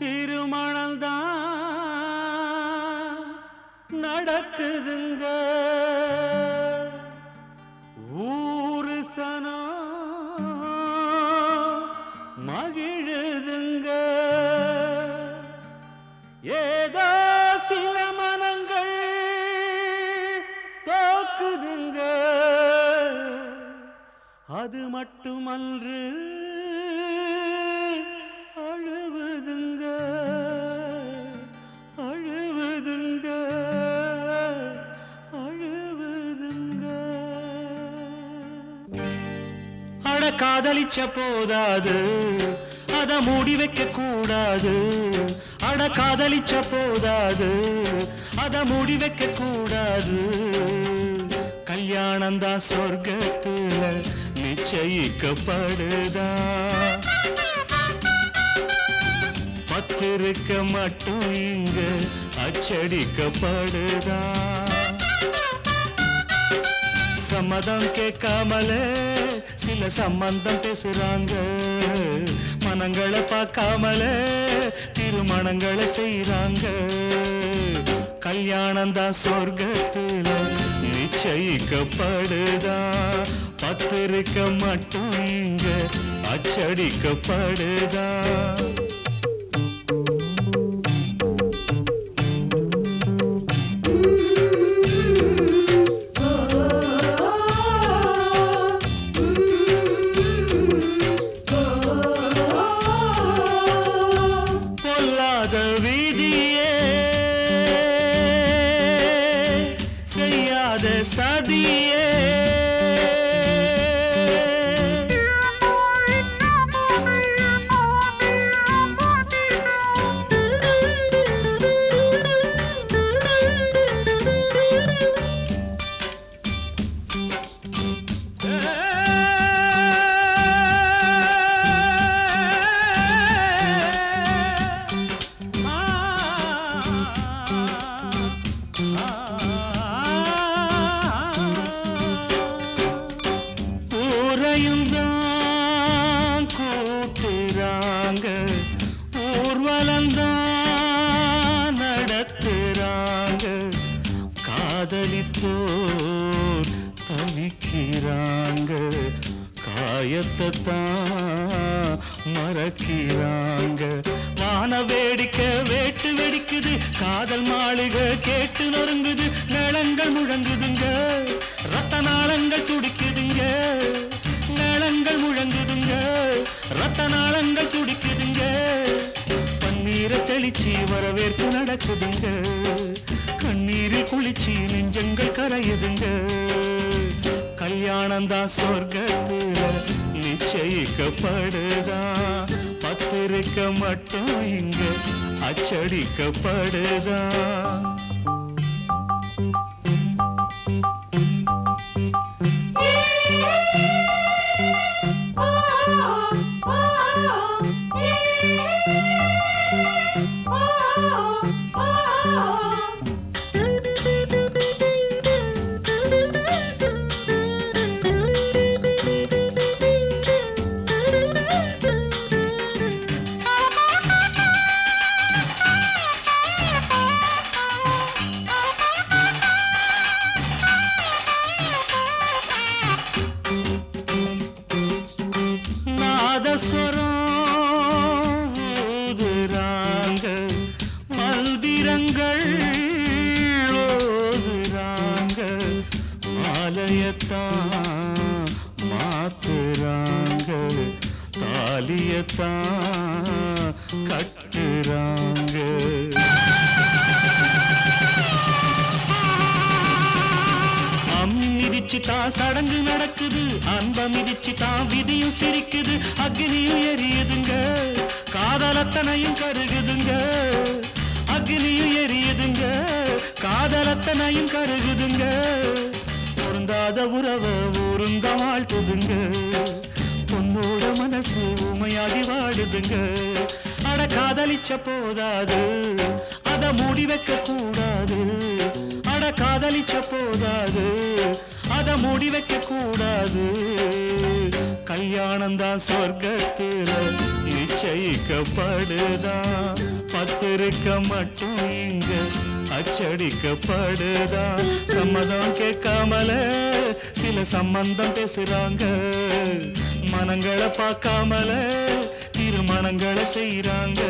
திருமணம்தான் நடக்குதுங்க. ஊரு சனோ மகிழுதுங்க. ஏதோ சில மனங்கள் தோக்குதுங்க. அது மட்டுமன்று காதலிச்ச போதாது அத மூடி வைக்க கூடாது. அட காதலிச்ச போதாது அத மூடி வைக்க கூடாது. கல்யாணம் தான் சொர்க்கத்துல நிச்சயிக்கப்படுதா? பத்திருக்க மட்டும் இங்க அச்சடிக்கப்படுதா? சம்மதம் கேட்காமலே சில சம்பந்தம் பேசுறாங்க. மனங்களை பார்க்காமல திருமணங்களை செய்யறாங்க கல்யாணம் தான் சொர்க்கத்துல நிச்சயிக்கப்படுதா? பத்திருக்க மட்டும் இங்க அச்சடிக்கப்படுதா? ஊரையும் தான் கூட்டுறாங்க ஊர்வலந்தான் நடத்துறாங்க. காதலித்தோர் தவிக்கிறாங்க. காயத்தை தான் மறக்கிறாங்க. வான வேடிக்கை வேட்டு வெடிக்குது. காதல் மாளிகை கேட்டு நொறுங்குது. நிலங்கள் முழங்குதுங்க. ரத்த நாளங்கள் துடிக்குதுங்க. வரவேற்பு கண்ணீரில் குளிச்சு நெஞ்சங்கள் கரையுதுங்க. கல்யாணம் தான் சொர்க்கத்துல நிச்சயிக்கப்படுதா? பத்திருக்க மட்டும் இங்க அச்சடிக்கப்படுதா? மாலையத்தான் மாத்துறாங்க. தாலியத்தான் கட்டுறாங்க. அம் மிதிச்சு தான் சடங்கு நடக்குது. அன்ப மிதிச்சு தான் விதியும் சிரிக்குது. அக்னியும் எரியுதுங்க. காதலத்தனையும் கருகுதுங்க. அக்னியும் எரியுதுங்க. காதலத்தனையும் கருகுதுங்க. பொருந்தாத உறவை ஊருந்த வாழ்த்துதுங்க. பொண்ணோட மனசு உமையாடி வாடுதுங்க அட காதலிச்ச போதாது. அத மூடி வைக்க கூடாது. அட காதலிச்ச போதாது. அத மூடி வைக்க கூடாது. கல்யாணம் தான் சொர்க்கத்துல நிச்சயிக்கப்படுதான் பத்திருக்க மட்டும் இங்க. அச்சடிக்கப்படுதான் சம்மதம் கேட்காமல சில சம்பந்தம் பேசுறாங்க. மனங்களை பார்க்காமல திருமணங்களை செய்யறாங்க